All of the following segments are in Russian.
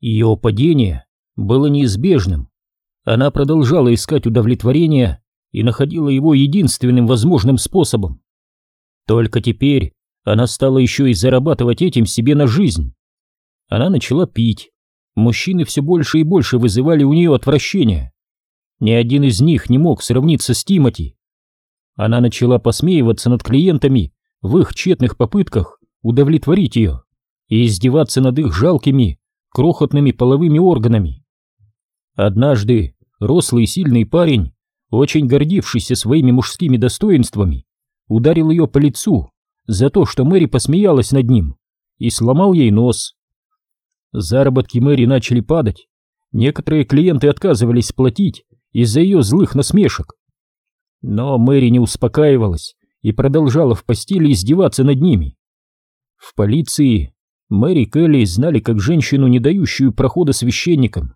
Ее падение было неизбежным. Она продолжала искать удовлетворение и находила его единственным возможным способом. Только теперь она стала еще и зарабатывать этим себе на жизнь. Она начала пить. Мужчины все больше и больше вызывали у нее отвращение. Ни один из них не мог сравниться с Тимати. Она начала посмеиваться над клиентами в их тщетных попытках удовлетворить ее и издеваться над их жалкими, крохотными половыми органами. Однажды рослый сильный парень, очень гордившийся своими мужскими достоинствами, ударил ее по лицу за то, что Мэри посмеялась над ним, и сломал ей нос. Заработки Мэри начали падать, некоторые клиенты отказывались платить из-за ее злых насмешек. Но Мэри не успокаивалась и продолжала в постели издеваться над ними. В полиции Мэри Келли знали как женщину, не дающую прохода священникам.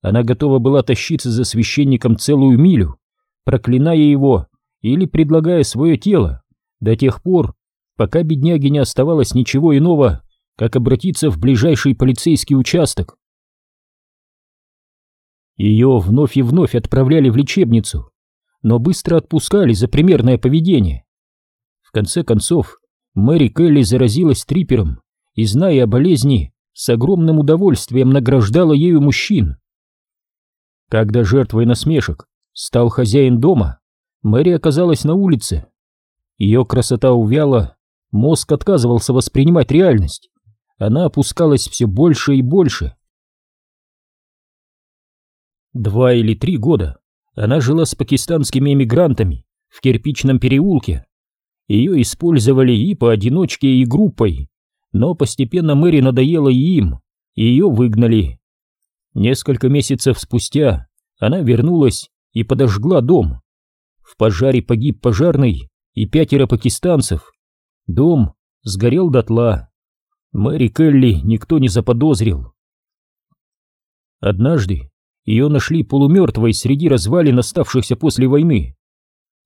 Она готова была тащиться за священником целую милю, проклиная его или предлагая свое тело, до тех пор, пока бедняге не оставалось ничего иного, как обратиться в ближайший полицейский участок. Ее вновь и вновь отправляли в лечебницу, но быстро отпускали за примерное поведение. В конце концов, Мэри Келли заразилась трипером и, зная о болезни, с огромным удовольствием награждала ею мужчин. Когда жертвой насмешек стал хозяин дома, Мэри оказалась на улице. Ее красота увяла, мозг отказывался воспринимать реальность. Она опускалась все больше и больше. Два или три года она жила с пакистанскими эмигрантами в кирпичном переулке. Ее использовали и поодиночке, и группой, но постепенно Мэри надоела и им, и ее выгнали. Несколько месяцев спустя она вернулась и подожгла дом. В пожаре погиб пожарный и пятеро пакистанцев. Дом сгорел дотла. Мэри Келли никто не заподозрил. Однажды ее нашли полумертвой среди развалин, оставшихся после войны.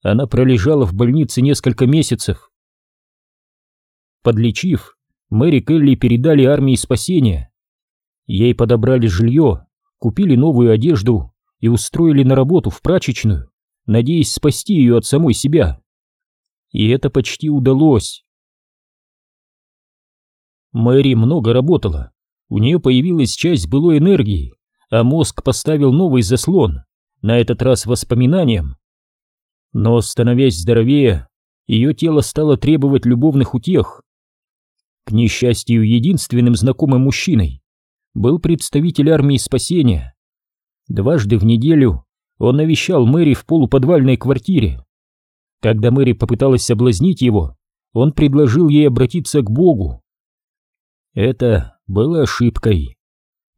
Она пролежала в больнице несколько месяцев. Подлечив, Мэри Келли передали армии спасения. Ей подобрали жилье, купили новую одежду и устроили на работу в прачечную, надеясь спасти ее от самой себя. И это почти удалось. Мэри много работала, у нее появилась часть былой энергии, а мозг поставил новый заслон, на этот раз воспоминаниям. Но, становясь здоровее, ее тело стало требовать любовных утех, к несчастью, единственным знакомым мужчиной был представитель армии спасения. Дважды в неделю он навещал Мэри в полуподвальной квартире. Когда Мэри попыталась соблазнить его, он предложил ей обратиться к Богу. Это было ошибкой.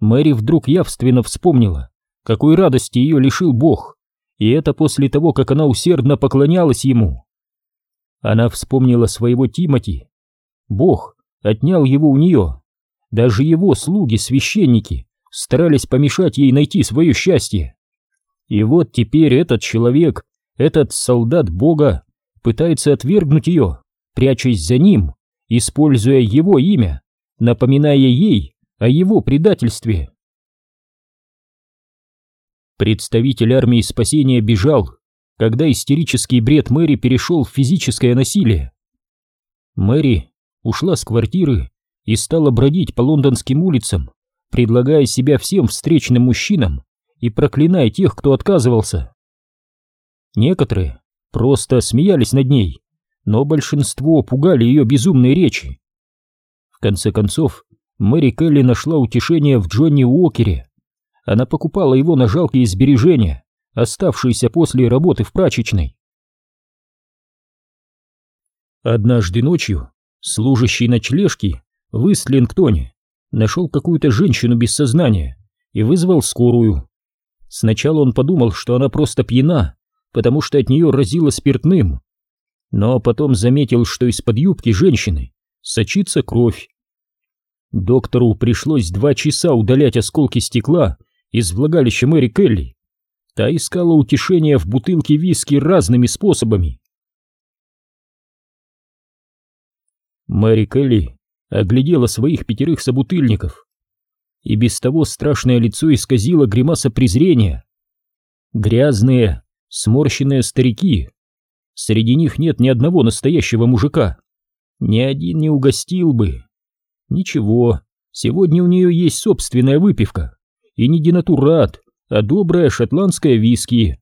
Мэри вдруг явственно вспомнила, какой радости ее лишил Бог, и это после того, как она усердно поклонялась ему. Она вспомнила своего Тимати. Бог отнял его у нее. Даже его слуги-священники старались помешать ей найти свое счастье. И вот теперь этот человек, этот солдат Бога, пытается отвергнуть ее, прячась за ним, используя его имя, напоминая ей о его предательстве. Представитель армии спасения бежал, когда истерический бред Мэри перешел в физическое насилие. Мэри ушла с квартиры и стала бродить по лондонским улицам, предлагая себя всем встречным мужчинам и проклиная тех, кто отказывался. Некоторые просто смеялись над ней, но большинство пугали ее безумные речи. В конце концов, Мэри Келли нашла утешение в Джонни Уокере. Она покупала его на жалкие сбережения, оставшиеся после работы в прачечной. Однажды ночью Служащий ночлежки в Истлингтоне нашел какую-то женщину без сознания и вызвал скорую. Сначала он подумал, что она просто пьяна, потому что от нее разило спиртным. Но потом заметил, что из-под юбки женщины сочится кровь. Доктору пришлось два часа удалять осколки стекла из влагалища Мэри Келли. Та искала утешения в бутылке виски разными способами. Мэри Келли оглядела своих пятерых собутыльников. и без того страшное лицо исказило гримаса презрения. Грязные, сморщенные старики. Среди них нет ни одного настоящего мужика. Ни один не угостил бы. Ничего, сегодня у нее есть собственная выпивка. И не денатурат, а добрая шотландская виски.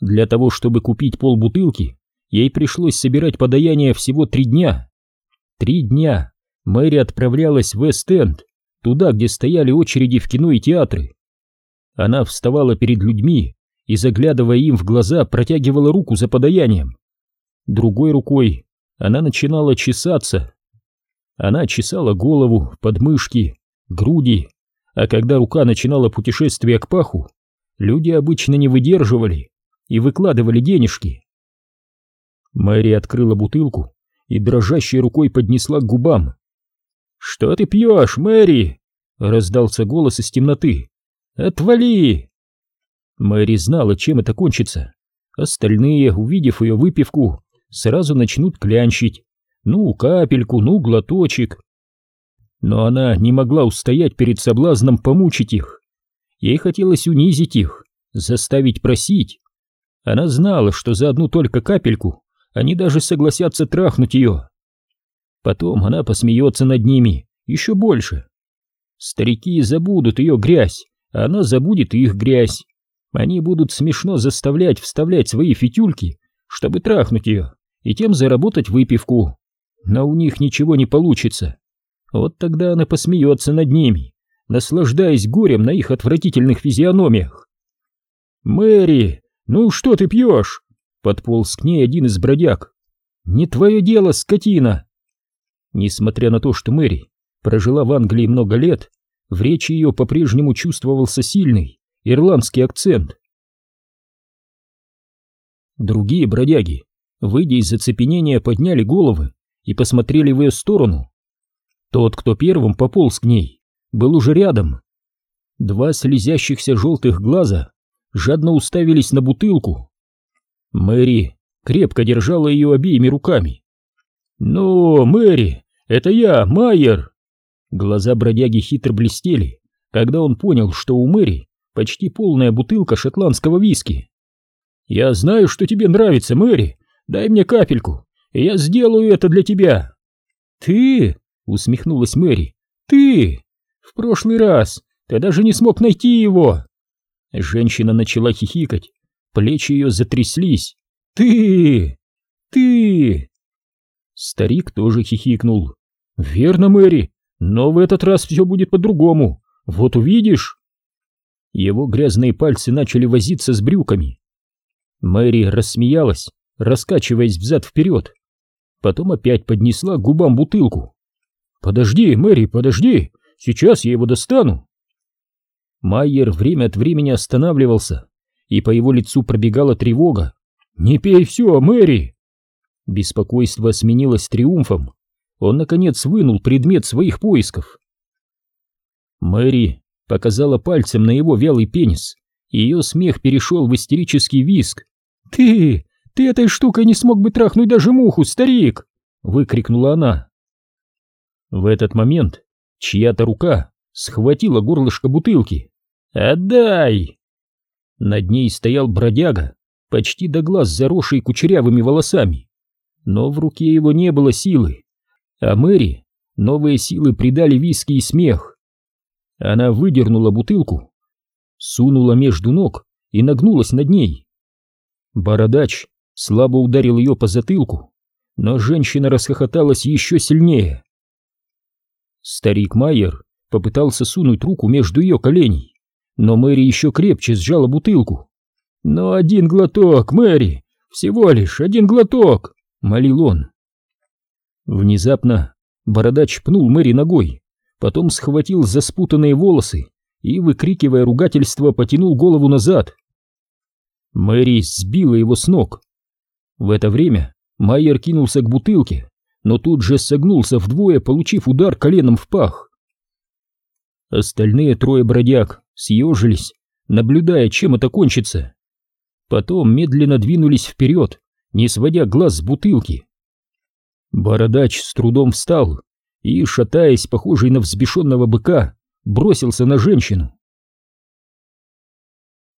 Для того, чтобы купить полбутылки, ей пришлось собирать подаяние всего три дня. Три дня Мэри отправлялась в Эст-Энд, туда, где стояли очереди в кино и театры. Она вставала перед людьми и, заглядывая им в глаза, протягивала руку за подаянием. Другой рукой она начинала чесаться. Она чесала голову, подмышки, груди, а когда рука начинала путешествие к паху, люди обычно не выдерживали и выкладывали денежки. Мэри открыла бутылку и дрожащей рукой поднесла к губам. «Что ты пьешь, Мэри?» — раздался голос из темноты. «Отвали!» Мэри знала, чем это кончится. Остальные, увидев ее выпивку, сразу начнут клянчить. Ну, капельку, ну, глоточек. Но она не могла устоять перед соблазном помучить их. Ей хотелось унизить их, заставить просить. Она знала, что за одну только капельку они даже согласятся трахнуть ее. Потом она посмеется над ними еще больше. Старики забудут ее грязь, а она забудет их грязь. Они будут смешно заставлять вставлять свои фитюльки, чтобы трахнуть ее и тем заработать выпивку. Но у них ничего не получится. Вот тогда она посмеется над ними, наслаждаясь горем на их отвратительных физиономиях. «Мэри, ну что ты пьешь?» — подполз к ней один из бродяг. «Не твое дело, скотина!» Несмотря на то, что Мэри прожила в Англии много лет, в речи ее по-прежнему чувствовался сильный ирландский акцент. Другие бродяги выйдя из зацепенения, подняли головы и посмотрели в ее сторону. Тот, кто первым пополз к ней, был уже рядом. Два слезящихся желтых глаза жадно уставились на бутылку. Мэри крепко держала ее обеими руками. «Ну, Мэри, это я, Майер!» Глаза бродяги хитро блестели, когда он понял, что у Мэри почти полная бутылка шотландского виски. «Я знаю, что тебе нравится, Мэри, Дай мне капельку, и я сделаю это для тебя. Ты? Усмехнулась Мэри. Ты? В прошлый раз ты даже не смог найти его. Женщина начала хихикать, плечи ее затряслись. Ты? Ты? Старик тоже хихикнул. Верно, Мэри, но в этот раз все будет по-другому. Вот увидишь. Его грязные пальцы начали возиться с брюками. Мэри рассмеялась раскачиваясь взад-вперед. Потом опять поднесла к губам бутылку. «Подожди, Мэри, подожди, сейчас я его достану!» Майер время от времени останавливался, и по его лицу пробегала тревога. «Не пей все, Мэри!» Беспокойство сменилось триумфом. Он, наконец, вынул предмет своих поисков. Мэри показала пальцем на его вялый пенис, ее смех перешел в истерический визг. «Ты! «Ты этой штукой не смог бы трахнуть даже муху, старик!» — выкрикнула она. В этот момент чья-то рука схватила горлышко бутылки. «Отдай!» Над ней стоял бродяга, почти до глаз заросший кучерявыми волосами. Но в руке его не было силы, а Мэри новые силы придали виски и смех. Она выдернула бутылку, сунула между ног и нагнулась над ней. Бородач слабо ударил ее по затылку, но женщина расхохоталась еще сильнее. Старик Майер попытался сунуть руку между ее коленей, но Мэри еще крепче сжала бутылку. «Но один глоток, Мэри! Всего лишь один глоток!» — молил он. Внезапно бородач пнул Мэри ногой, потом схватил за спутанные волосы и, выкрикивая ругательство, потянул голову назад. Мэри сбила его с ног, в это время Майер кинулся к бутылке, но тут же согнулся вдвое, получив удар коленом в пах. Остальные трое бродяг съежились, наблюдая, чем это кончится. Потом медленно двинулись вперед, не сводя глаз с бутылки. Бородач с трудом встал и, шатаясь, похожий на взбешенного быка, бросился на женщину.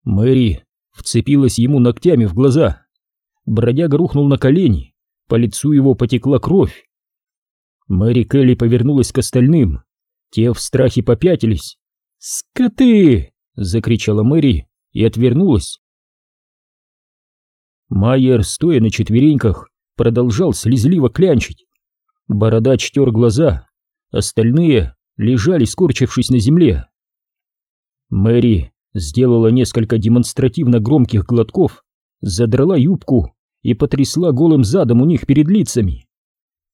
Мэри вцепилась ему ногтями в глаза. Бродяга рухнул на колени, по лицу его потекла кровь. Мэри Келли повернулась к остальным. Те в страхе попятились. «Скоты!» — закричала Мэри и отвернулась. Майер, стоя на четвереньках, продолжал слезливо клянчить. Бородач тер глаза, остальные лежали, скорчившись на земле. Мэри сделала несколько демонстративно громких глотков, задрала юбку и потрясла голым задом у них перед лицами.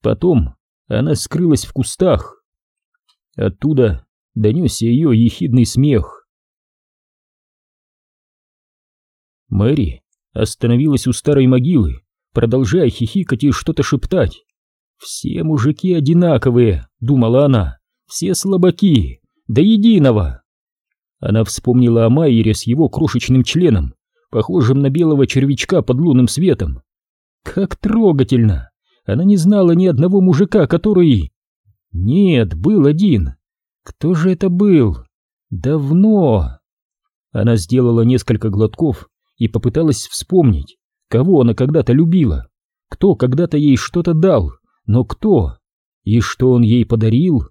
Потом она скрылась в кустах. Оттуда донесся ее ехидный смех. Мэри остановилась у старой могилы, продолжая хихикать и что-то шептать. «Все мужики одинаковые», — думала она, — «все слабаки, до единого». Она вспомнила о Майере с его крошечным членом, похожим на белого червячка под лунным светом. Как трогательно! Она не знала ни одного мужика, который... Нет, был один. Кто же это был? Давно. Она сделала несколько глотков и попыталась вспомнить, кого она когда-то любила, кто когда-то ей что-то дал, но кто и что он ей подарил.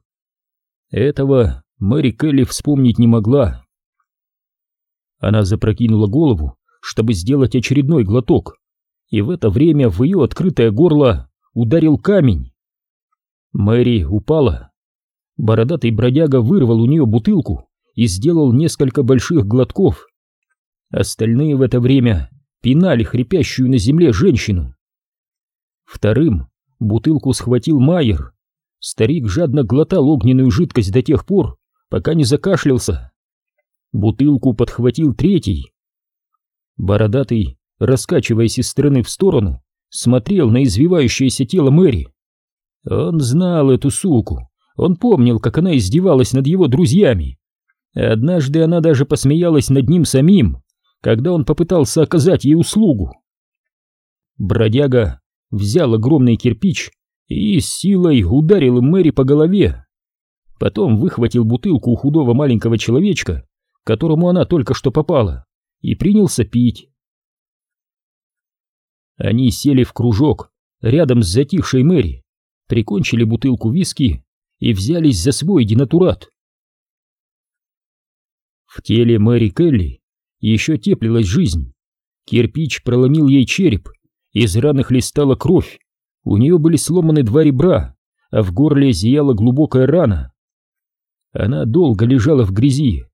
Этого Мэри Келли вспомнить не могла. Она запрокинула голову, чтобы сделать очередной глоток, и в это время в ее открытое горло ударил камень. Мэри упала. Бородатый бродяга вырвал у нее бутылку и сделал несколько больших глотков. Остальные в это время пинали хрипящую на земле женщину. Вторым бутылку схватил Майер. Старик жадно глотал огненную жидкость до тех пор, пока не закашлялся. Бутылку подхватил третий. Бородатый, раскачиваясь из стороны в сторону, смотрел на извивающееся тело Мэри. Он знал эту суку, он помнил, как она издевалась над его друзьями. Однажды она даже посмеялась над ним самим, когда он попытался оказать ей услугу. Бродяга взял огромный кирпич и с силой ударил Мэри по голове. Потом выхватил бутылку у худого маленького человечка, которому она только что попала, и принялся пить. Они сели в кружок рядом с затихшей Мэри, прикончили бутылку виски и взялись за свой денатурат. В теле Мэри Келли еще теплилась жизнь. Кирпич проломил ей череп, из раны хлестала кровь, у нее были сломаны два ребра, а в горле зияла глубокая рана. Она долго лежала в грязи,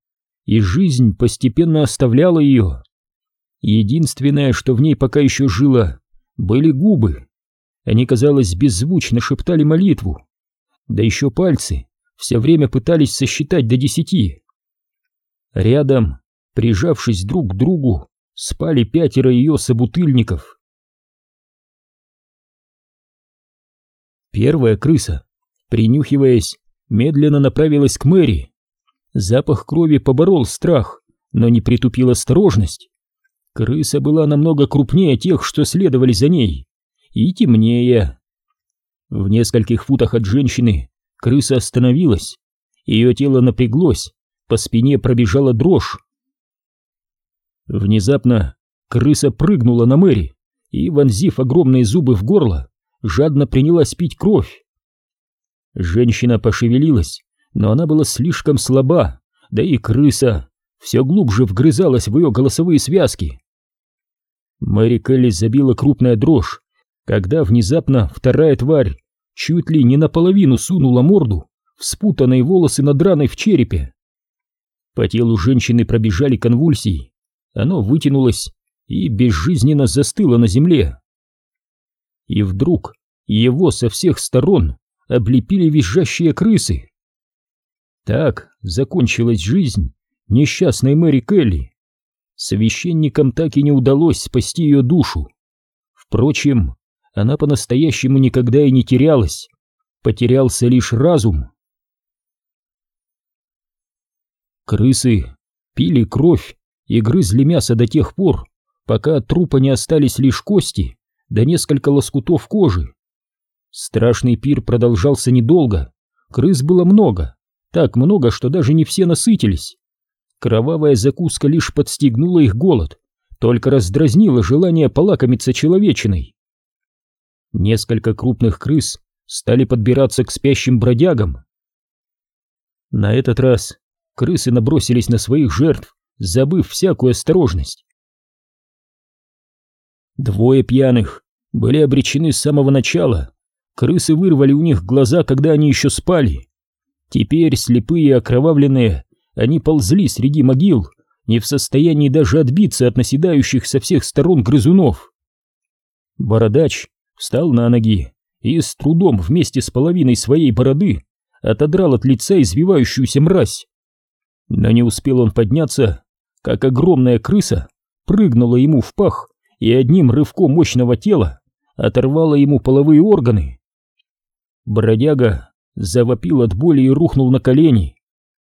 и жизнь постепенно оставляла ее. Единственное, что в ней пока еще жило, были губы. Они, казалось, беззвучно шептали молитву. Да еще пальцы все время пытались сосчитать до десяти. Рядом, прижавшись друг к другу, спали пятеро ее собутыльников. Первая крыса, принюхиваясь, медленно направилась к Мэри. Запах крови поборол страх, но не притупил осторожность. Крыса была намного крупнее тех, что следовали за ней, и темнее. В нескольких футах от женщины крыса остановилась, ее тело напряглось, по спине пробежала дрожь. Внезапно крыса прыгнула на Мэри и, вонзив огромные зубы в горло, жадно принялась пить кровь. Женщина пошевелилась, но она была слишком слаба, да и крыса все глубже вгрызалась в ее голосовые связки. Мэри Келли забила крупная дрожь, когда внезапно вторая тварь чуть ли не наполовину сунула морду в спутанные волосы над в черепе. По телу женщины пробежали конвульсии, оно вытянулось и безжизненно застыло на земле. И вдруг его со всех сторон облепили визжащие крысы. Так закончилась жизнь несчастной Мэри Келли. Священникам так и не удалось спасти ее душу. Впрочем, она по-настоящему никогда и не терялась. Потерялся лишь разум. Крысы пили кровь и грызли мясо до тех пор, пока от трупа не остались лишь кости да несколько лоскутов кожи. Страшный пир продолжался недолго, крыс было много, так много, что даже не все насытились. Кровавая закуска лишь подстегнула их голод, только раздразнила желание полакомиться человечиной. Несколько крупных крыс стали подбираться к спящим бродягам. На этот раз крысы набросились на своих жертв, забыв всякую осторожность. Двое пьяных были обречены с самого начала. Крысы вырвали у них глаза, когда они еще спали. Теперь, слепые и окровавленные, они ползли среди могил, не в состоянии даже отбиться от наседающих со всех сторон грызунов. Бородач встал на ноги и с трудом вместе с половиной своей бороды отодрал от лица извивающуюся мразь. Но не успел он подняться, как огромная крыса прыгнула ему в пах и одним рывком мощного тела оторвала ему половые органы. Бродяга завопил от боли и рухнул на колени.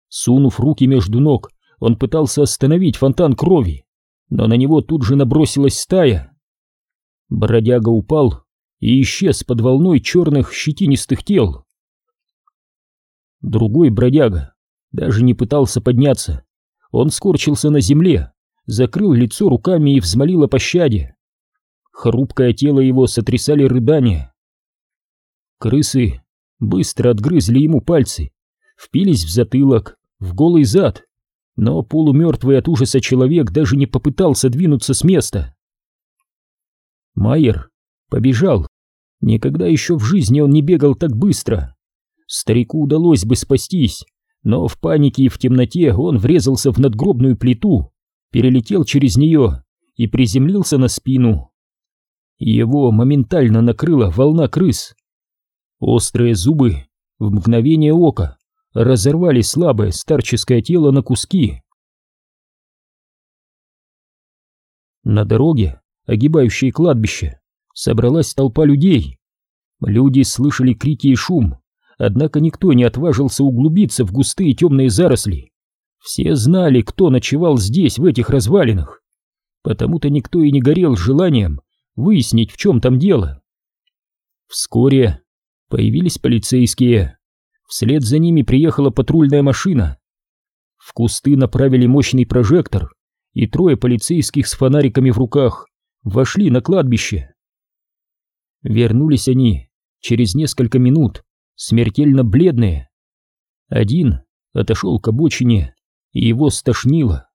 Сунув руки между ног, он пытался остановить фонтан крови, но на него тут же набросилась стая. Бродяга упал и исчез под волной черных щетинистых тел. Другой бродяга даже не пытался подняться. Он скорчился на земле, закрыл лицо руками и взмолил о пощаде. Хрупкое тело его сотрясали рыдания. Крысы быстро отгрызли ему пальцы, впились в затылок, в голый зад, но полумертвый от ужаса человек даже не попытался двинуться с места. Майер побежал Никогда еще в жизни он не бегал так быстро. Старику удалось бы спастись, но в панике и в темноте он врезался в надгробную плиту, перелетел через нее и приземлился на спину. Его моментально накрыла волна крыс. Острые зубы в мгновение ока разорвали слабое старческое тело на куски. На дороге, огибающей кладбище, собралась толпа людей. Люди слышали крики и шум, однако никто не отважился углубиться в густые темные заросли. Все знали, кто ночевал здесь, в этих развалинах. Потому-то никто и не горел желанием выяснить, в чем там дело. Вскоре появились полицейские. Вслед за ними приехала патрульная машина. В кусты направили мощный прожектор, и трое полицейских с фонариками в руках вошли на кладбище. Вернулись они через несколько минут, смертельно бледные. Один отошел к обочине, и его стошнило.